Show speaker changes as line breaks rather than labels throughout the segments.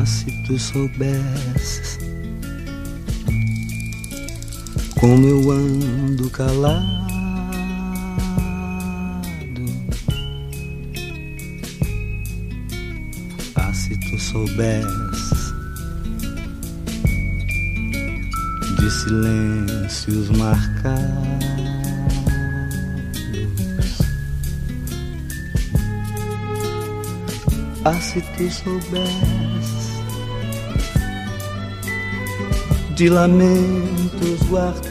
Ah, se tu soubesses como eu ando calado. Ah, se tu soubesses de silêncios marcados. Ah, se tu soubesses de lamentos guardados.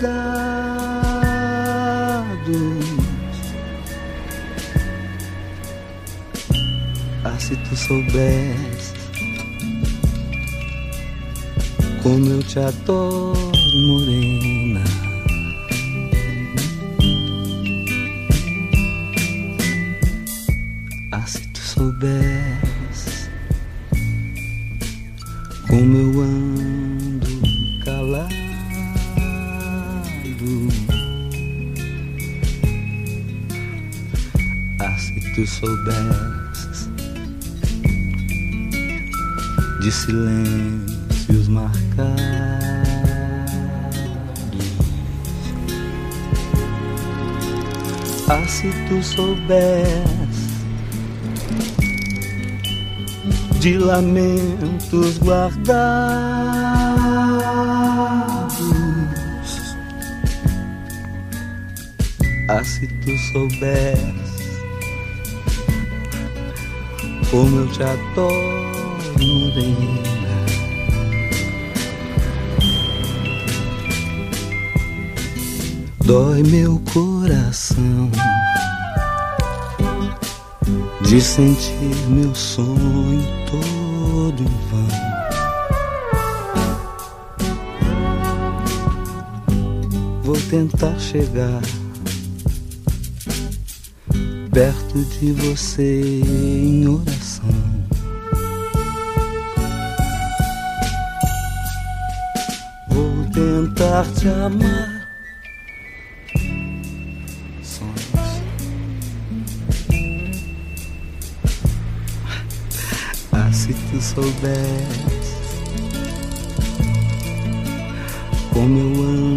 Ah, se tu soubesse como eu te adoro, morena. Ah, se tu soubesse como eu ando se tu soubesses de silêncios marcados. Ah, se tu soubesses de lamentos guardados. Ah, se tu soubesses como eu te adoro, morena. Dói meu coração de sentir meu sonho todo em vão. Vou tentar chegar perto de você em oração. Vou tentar te amar. Ah, se tu soubesse como eu ando.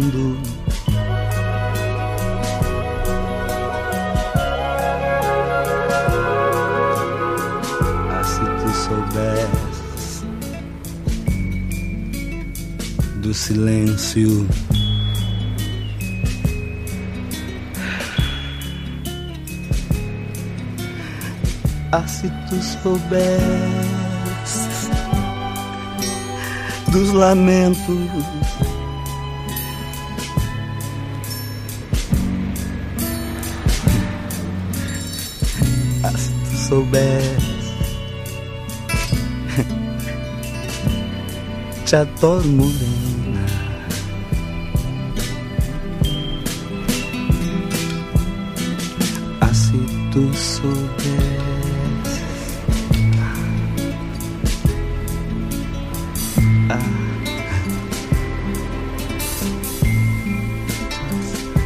Do silêncio. Ah, se tu soubesses dos lamentos. Ah, se tu soubesses. Te adoro, morena. Tu soubesses.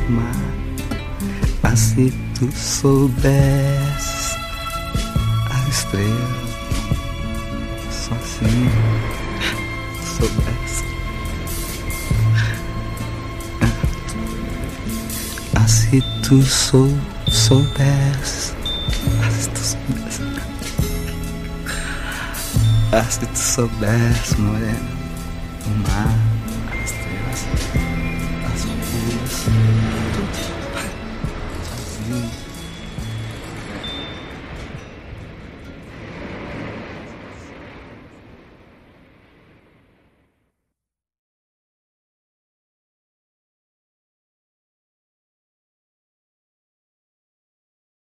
Mas, ah, se tu soubesses a estrela, assim soubesse. Ah, se tu sou, soubesses, ah, se tu soubesses. Ah, se tu soubesse, morena, o mar